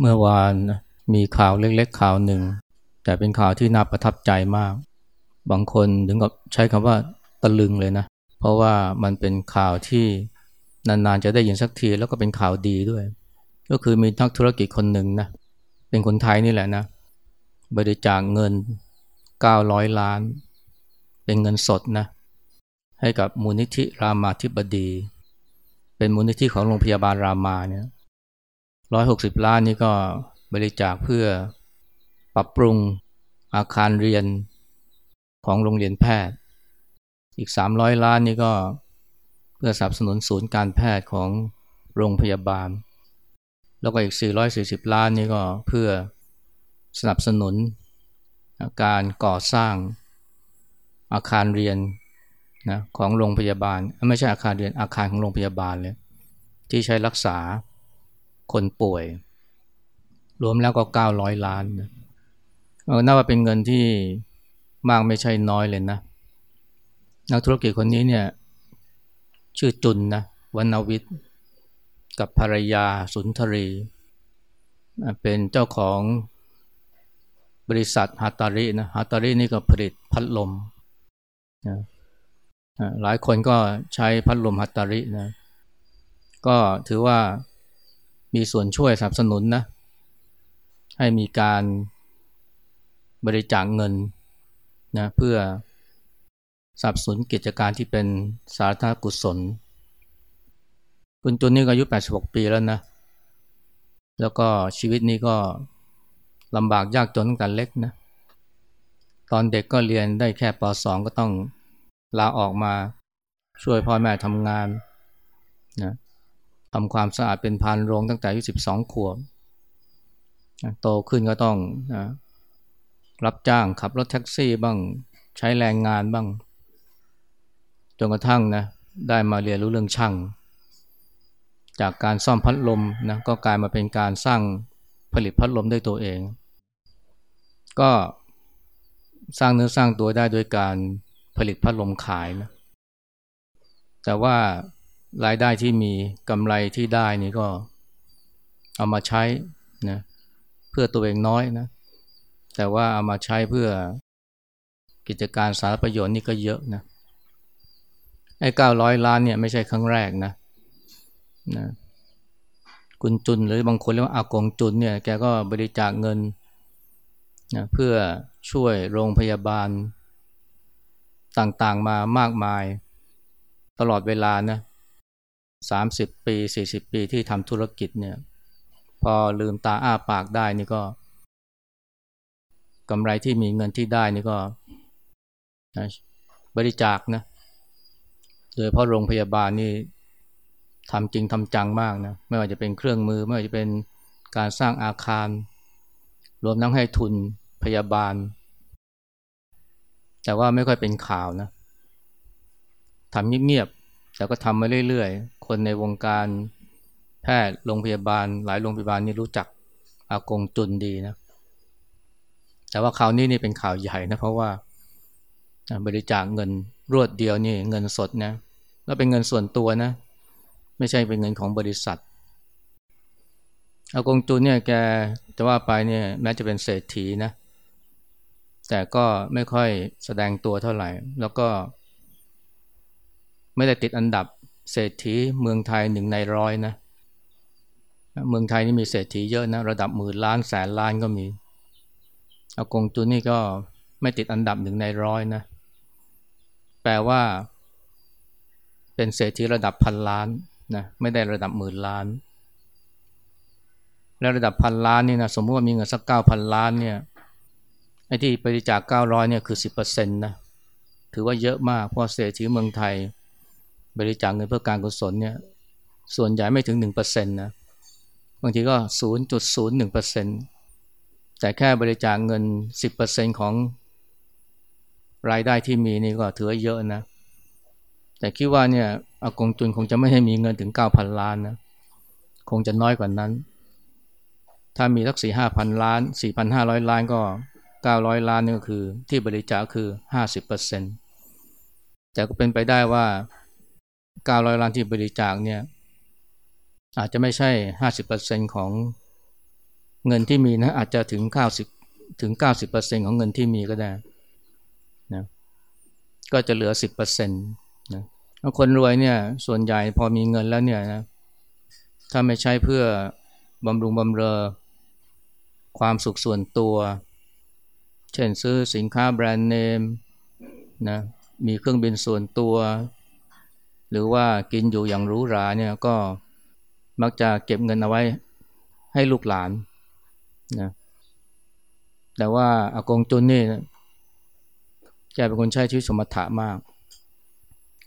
เมื่อวานมีข่าวเล็กๆข่าวหนึ่ง แต่เป็นข่าวที่น่าประทับใจมาก บางคนถึงกับใช้คำว่าตะลึงเลยนะ เพราะว่ามันเป็นข่าวที่นานๆจะได้ยินสักทีแล้วก็เป็นข่าวดีด้วย ก็คือมีนักธุรกิจคนหนึ่งนะเป็นคนไทยนี่แหละนะ บริจาคเงิน 900 ล้าน เป็นเงินสดนะให้กับมูลนิธิรามาธิบดี เป็นมูลนิธิของโรงพยาบาลรามาเนี่ย ร้อยหกสิบล้านนี่ก็บริจาคเพื่อปรับปรุงอาคารเรียนของโรงเรียนแพทย์ อีกสามร้อยล้านนี่ก็เพื่อสนับสนุนศูนย์การแพทย์ของโรงพยาบาล แล้วก็อีก 440 ล้านนี่ก็เพื่อสนับสนุนการก่อสร้างอาคารเรียนนะของโรงพยาบาล ไม่ใช่อาคารเรียนอาคารของโรงพยาบาลเลยที่ใช้รักษา คนป่วย รวมแล้วก็ 900 ล้านนะน่าว่าเป็นเงินที่มากไม่ใช่น้อยเลยนะ นักธุรกิจคนนี้เนี่ย ชื่อจุนนะวรรณวิทย์ กับภรรยาสุนทรี เป็นเจ้าของบริษัทฮัตตารินะฮัตตารินี่ก็ผลิตพัดลมนะหลายคนก็ใช้พัดลมฮัตตารินะ ก็ถือว่า มีส่วนช่วยสนับสนุนนะ ให้มีการบริจาคเงินนะเพื่อสนับสนุนกิจการที่เป็นสาธารณกุศล คุณจุนนี่ก็อายุ 86 ปีแล้วนะ แล้วก็ชีวิตนี้ก็ลำบากยากจนตั้งแต่เล็กนะ ตอนเด็กก็เรียนได้แค่ป .2 ก็ต้องลาออกมาช่วยพ่อแม่ทำงานนะ ทำความสะอาดเป็นพานโรงตั้งแต่อายุ12ขวบโตขึ้นก็ต้องนะรับจ้างขับรถแท็กซี่บ้างใช้แรงงานบ้าง จนกระทั่งนะได้มาเรียนรู้เรื่องช่าง จากการซ่อมพัดลมนะก็กลายมาเป็นการสร้างผลิตพัดลมด้วยตัวเอง ก็สร้างเนื้อสร้างตัวได้โดยการผลิตพัดลมขายนะแต่ว่า รายได้ที่มีกำไรที่ได้นี่ก็เอามาใช้นะเพื่อตัวเองน้อยนะ แต่ว่าเอามาใช้เพื่อกิจการสาธารณประโยชน์นี่ก็เยอะนะไอ้เก้าร้อยล้านเนี่ยไม่ใช่ครั้งแรกนะนะคุณจุนหรือบางคนเรียกว่าอากงจุนเนี่ยแกก็บริจาคเงินนะเพื่อช่วยโรงพยาบาลต่างๆมามากมายตลอดเวลานะ สามสิบปีสี่สิบปีที่ทำธุรกิจเนี่ยพอลืมตาอ้าปากได้นี่ก็กำไรที่มีเงินที่ได้นี่ก็บริจาคนะโดยเพราะโรงพยาบาลนี่ทำจริงทำจังมากนะไม่ว่าจะเป็นเครื่องมือ ไม่ว่าจะเป็นการสร้างอาคาร รวมทั้งให้ทุนพยาบาล แต่ว่าไม่ค่อยเป็นข่าวนะทำเงียบ แต่ก็ทำมาเรื่อยๆ คนในวงการแพทย์โรงพยาบาล หลายโรงพยาบาลนี่รู้จักอากงจุนดีนะ แต่ว่าข่าวนี้นี่เป็นข่าวใหญ่นะ เพราะว่าบริจาคเงินรวดเดียวนี่เงินสดนะ แล้วเป็นเงินส่วนตัวนะ ไม่ใช่เป็นเงินของบริษัทอากงจุนเนี่ยแกจะว่าไปเนี่ยแม้จะเป็นเศรษฐีนะ แต่ก็ไม่ค่อยแสดงตัวเท่าไหร่ แล้วก็ ไม่ได้ติดอันดับเศรษฐีเมืองไทยหนึ่งในร้อยนะ เมืองไทยนี่มีเศรษฐีเยอะนะ ระดับหมื่นล้านแสนล้านก็มี อากงจุนนี่ก็ไม่ติดอันดับหนึ่งในร้อยนะ แปลว่า เป็นเศรษฐีระดับพันล้านนะ ไม่ได้ระดับหมื่นล้าน แล้วระดับพันล้านนี่นะ สมมติว่ามีเงินสักเก้าพันล้านเนี่ยไอ้ที่บริจาคเก้าร้อยเนี่ยคือสิบเปอร์เซ็นต์นะ ถือว่าเยอะมาก เพราะเศรษฐีเมืองไทย บริจาคเงินเพื่อการกุศลเนี่ยส่วนใหญ่ไม่ถึงหนึ่งเปอร์เซ็นต์นะบางทีก็ศูนย์จุดศูนย์หนึ่งเปอร์เซ็นต์แต่แค่บริจาคเงินสิบเปอร์เซ็นของรายได้ที่มีนี่ก็ถือเยอะนะ แต่คิดว่าเนี่ยอากงจุนคงจะไม่ให้มีเงินถึงเก้าพันล้านนะ คงจะน้อยกว่านั้น ถ้ามีสักสี่ห้าพันล้านสี่พันห้าร้อยล้านก็เก้าร้อยล้านนี่ก็คือที่บริจาคคือห้าสิบเปอร์เซ็นตแต่ก็เป็นไปได้ว่า เก้าร้อยล้านที่บริจาคเนี่ยอาจจะไม่ใช่ห้าสิบเปอร์เซ็นของเงินที่มีนะอาจจะถึงเก้าสิบถึงเก้าสิบเปอร์เซ็นของเงินที่มีก็ได้นะก็จะเหลือสิบเปอร์เซ็นต์นะคนรวยเนี่ยส่วนใหญ่พอมีเงินแล้วเนี่ยนะถ้าไม่ใช่เพื่อบำรุงบำเรอความสุขส่วนตัว เช่นซื้อสินค้าแบรนด์เนมนะมีเครื่องบินส่วนตัว หรือว่ากินอยู่อย่างหรูหราเนี่ยก็มักจะเก็บเงินเอาไว้ให้ลูกหลานนะแต่ว่าอากงจุนนี่แกเป็นคนใช้ชีวิตสมถะมาก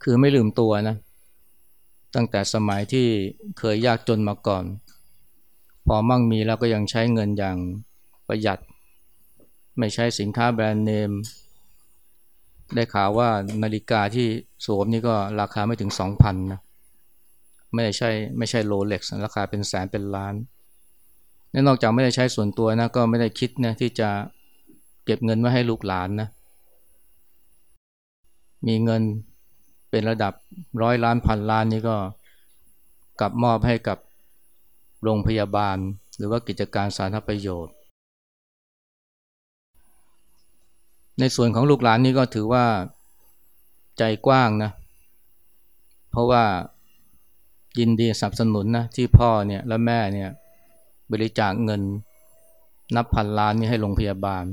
คือไม่ลืมตัวนะ ตั้งแต่สมัยที่เคยยากจนมาก่อน พอมั่งมีแล้วก็ยังใช้เงินอย่างประหยัด ไม่ใช้สินค้าแบรนด์เนม ได้ข่าวว่านาฬิกาที่สวมนี่ก็ราคาไม่ถึงสองพันนะไม่ใช่ไม่ใช่โรเล็กซ์ราคาเป็นแสนเป็นล้านและนอกจากไม่ได้ใช้ส่วนตัวนะก็ไม่ได้คิดนะที่จะเก็บเงินไว้ให้ลูกหลานนะ มีเงินเป็นระดับร้อยล้านพันล้านนี่ก็กลับมอบให้กับโรงพยาบาล หรือว่ากิจการสาธารณประโยชน์ ในส่วนของลูกหลานนี่ก็ถือว่าใจกว้างนะ เพราะว่ายินดีสนับสนุนนะที่พ่อเนี่ยและแม่เนี่ยบริจาคเงินนับพันล้านนี่ให้โรงพยาบาล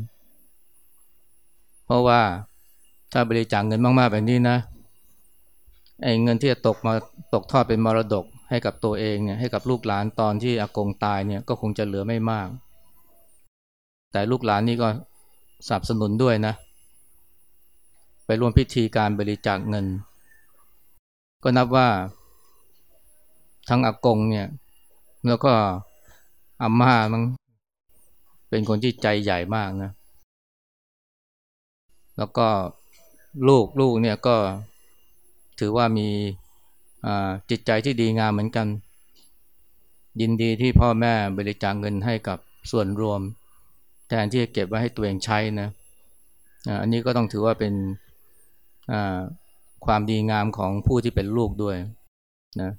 เพราะว่าถ้าบริจาคเงินมากๆแบบนี้นะไอ้เงินที่จะตกมาตกทอดเป็นมรดกให้กับตัวเองเนี่ยให้กับลูกหลานตอนที่อากงตายเนี่ยก็คงจะเหลือไม่มาก แต่ลูกหลานนี่ก็ สนับสนุนด้วยนะ ไปร่วมพิธีการบริจาคเงิน ก็นับว่า ทั้งอากงเนี่ย แล้วก็อาม่ามันเป็นคนที่ใจใหญ่มากนะ แล้วก็ลูกลูกเนี่ยก็ถือว่ามีจิตใจที่ดีงามเหมือนกัน ยินดีที่พ่อแม่บริจาคเงินให้กับส่วนรวม แทนที่จะเก็บไว้ให้ตัวเองใช้นะอันนี้ก็ต้องถือว่าเป็นความดีงามของผู้ที่เป็นลูกด้วยนะ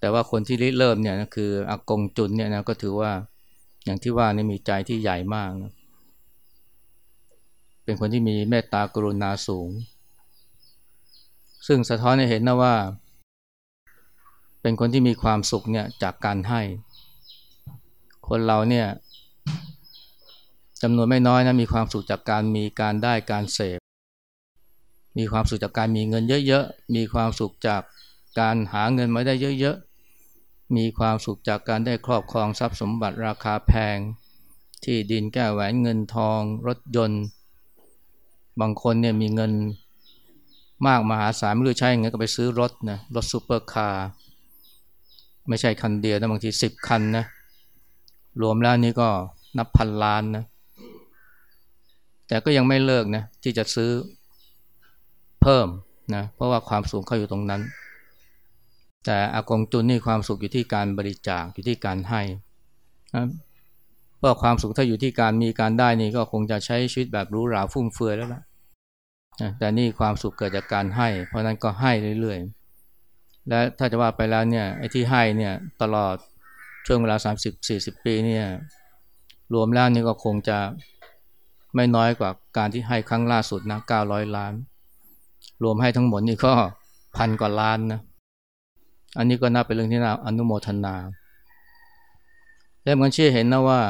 แต่ว่าคนที่ริเริ่มเนี่ยคืออากงจุนเนี่ยนะก็ถือว่าอย่างที่ว่านี่มีใจที่ใหญ่มากนะเป็นคนที่มีเมตตากรุณาสูง ซึ่งสะท้อนให้เห็นนะว่า เป็นคนที่มีความสุขเนี่ยจากการให้ คนเราเนี่ย จำนวนไม่น้อยนะมีความสุขจากการมีการได้การเสพ มีความสุขจากการมีเงินเยอะๆ มีความสุขจากการหาเงินมาได้เยอะๆ มีความสุขจากการได้ครอบครองทรัพย์สมบัติราคาแพง ที่ดินแก้วแหวนเงินทอง รถยนต์ บางคนเนี่ยมีเงินมากมหาศาลไม่รู้ใช้เงินก็ไปซื้อรถนะรถซูเปอร์คาร์ไม่ใช่คันเดียวนะบางทีสิบคันนะรวมแล้วนี่ก็นับพันล้านนะ แต่ก็ยังไม่เลิกนะที่จะซื้อเพิ่มนะเพราะว่าความสูงเขาอยู่ตรงนั้น แต่อากงจุนนี่ความสุขอยู่ที่การบริจาคอยู่ที่การให้นะเพราะความสุขถ้าอยู่ที่การมีการได้นี่ก็คงจะใช้ชีวิตแบบรู้ราฟุ่มเฟือยแล้วล่ะแต่นี่ความสุขเกิดจากการให้ เพราะนั้นก็ให้เรื่อยๆ และถ้าจะว่าไปแล้วเนี่ยไอ้ที่ให้เนี่ยตลอดช่วงเวลา 30-40 ปีเนี่ยรวมแล้วนี่ก็คงจะ ไม่น้อยกว่าการที่ให้ครั้งล่าสุดนะ900 ล้าน รวมให้ทั้งหมดนี่ก็พันกว่าล้านนะ อันนี้ก็น่าเป็นเรื่องที่น่าอนุโมทนา และมันเชื่อเห็นนะว่า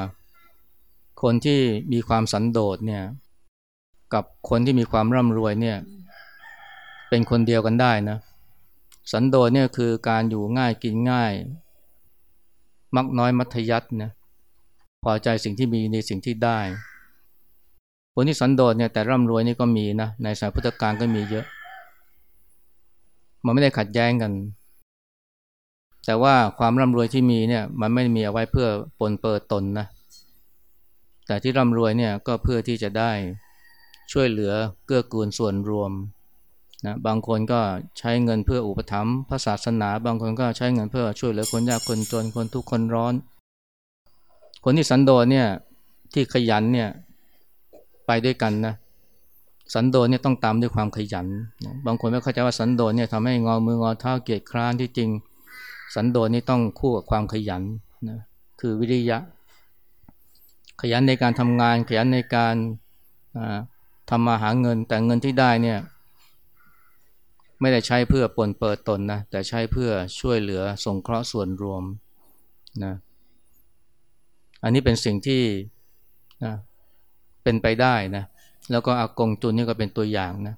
คนที่มีความสันโดษเนี่ย กับคนที่มีความร่ำรวยเนี่ย เป็นคนเดียวกันได้นะ สันโดษเนี่ยคือการอยู่ง่ายกินง่าย มักน้อยมัธยัตินะพอใจสิ่งที่มีในสิ่งที่ได้ คนที่สันโดษเนี่ยแต่ร่ำรวยนี่ก็มีนะในสายพุทธการก็มีเยอะ มันไม่ได้ขัดแย้งกัน แต่ว่าความร่ำรวยที่มีเนี่ยมันไม่มีเอาไว้เพื่อปนเปื้อตนนะแต่ที่ร่ำรวยเนี่ยก็เพื่อที่จะได้ช่วยเหลือเกื้อกูลส่วนรวมนะบางคนก็ใช้เงินเพื่ออุปถัมภ์พระศาสนา บางคนก็ใช้เงินเพื่อช่วยเหลือคนยากคนจนคนทุกข์คนร้อน คนที่สันโดษเนี่ยที่ขยันเนี่ย ไปด้วยกันนะสันโดษเนี่ยต้องตามด้วยความขยันบางคนไม่เข้าใจว่าสันโดษเนี่ยทำให้งอมืองอเท้าเกียจคร้านที่จริง สันโดษนี่ต้องคู่กับความขยันนะคือวิริยะ ขยันในการทำงาน ขยันในการทำมาหาเงิน แต่เงินที่ได้เนี่ยไม่ได้ใช้เพื่อปนเปิดตนนะแต่ใช้เพื่อช่วยเหลือสงเคราะห์ส่วนรวมนะอันนี้เป็นสิ่งที่นะ เป็นไปได้นะแล้วก็อากงจุนนี่ก็เป็นตัวอย่างนะ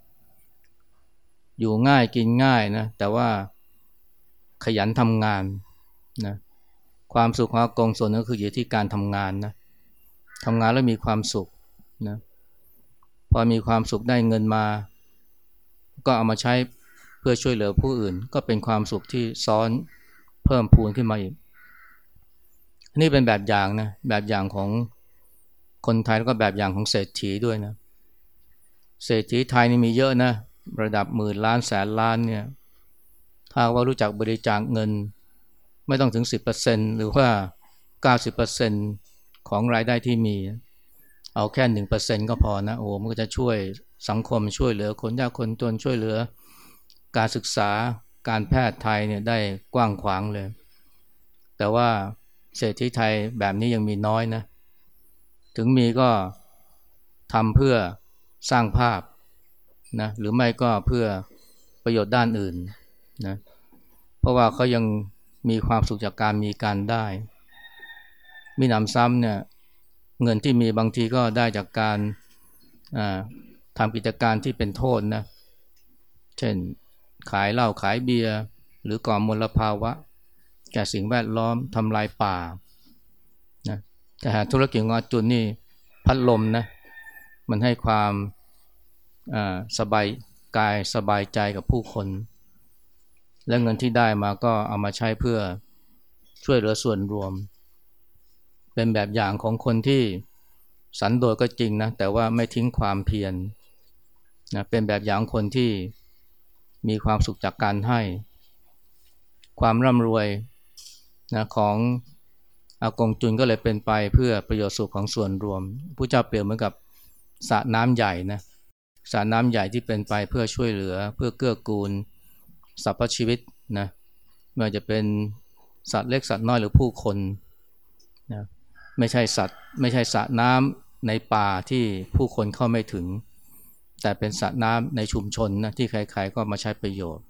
อยู่ง่ายกินง่ายนะแต่ว่าขยันทำงานนะความสุขของอากงส่วนนึงคืออยู่ที่การทำงานนะทำงานแล้วมีความสุขนะพอมีความสุขได้เงินมา ก็เอามาใช้เพื่อช่วยเหลือผู้อื่น ก็เป็นความสุขที่ซ้อนเพิ่มพูนขึ้นมาอีกนี่เป็นแบบอย่างนะแบบอย่างของ คนไทยแล้วก็แบบอย่างของเศรษฐีด้วยนะ เศรษฐีไทยนี่มีเยอะนะ ระดับหมื่นล้านแสนล้านเนี่ย ถ้าว่ารู้จักบริจาคเงิน ไม่ต้องถึง 10%หรือว่า 90%ของรายได้ที่มี เอาแค่ 1%ก็พอนะ โอ้มันก็จะช่วยสังคมช่วยเหลือคนยากคนจนช่วยเหลือ การศึกษาการแพทย์ไทยเนี่ยได้กว้างขวางเลย แต่ว่าเศรษฐีไทยแบบนี้ยังมีน้อยนะ ถึงมีก็ทำเพื่อสร้างภาพนะหรือไม่ก็เพื่อประโยชน์ด้านอื่นนะเพราะว่าเขายังมีความสุขจากการมีการได้ มีหนำซ้ำเนี่ยเงินที่มีบางทีก็ได้จากการทำกิจการที่เป็นโทษนะเช่นขายเหล้าขายเบียร์ หรือก่อมลภาวะ แก่สิ่งแวดล้อมทำลายป่านะแต่หา ธุรกิจของอาจุนนี่พัดลมนะมันให้ความสบายกายสบายใจกับผู้คน และเงินที่ได้มาก็เอามาใช้เพื่อช่วยเหลือส่วนรวม เป็นแบบอย่างของคนที่สันโดษก็จริงนะแต่ว่าไม่ทิ้งความเพียรนะเป็นแบบอย่างคนที่มีความสุขจากการให้ ความร่ำรวยนะของ อากงจุนก็เลยเป็นไปเพื่อประโยชน์สุขของส่วนรวมผู้เจ้าเปรียบเหมือนกับสระน้ำใหญ่นะสระน้ำใหญ่ที่เป็นไปเพื่อช่วยเหลือ เพื่อเกื้อกูลสรรพชีวิตนะไม่ว่าจะเป็นสัตว์เล็กสัตว์น้อยหรือผู้คนนะไม่ใช่สัตว์ไม่ใช่สระน้ำในป่าที่ผู้คนเข้าไม่ถึง แต่เป็นสระน้ำในชุมชนนะที่ใครๆก็มาใช้ประโยชน์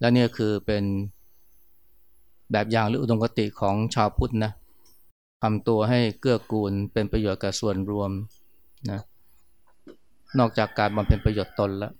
และนี่คือเป็น แบบอย่างหรืออุดมคติของชาวพุทธนะทำตัวให้เกื้อกูลเป็นประโยชน์กับส่วนรวมนะนอกจากการบำเพ็ญประโยชน์ตนแล้ว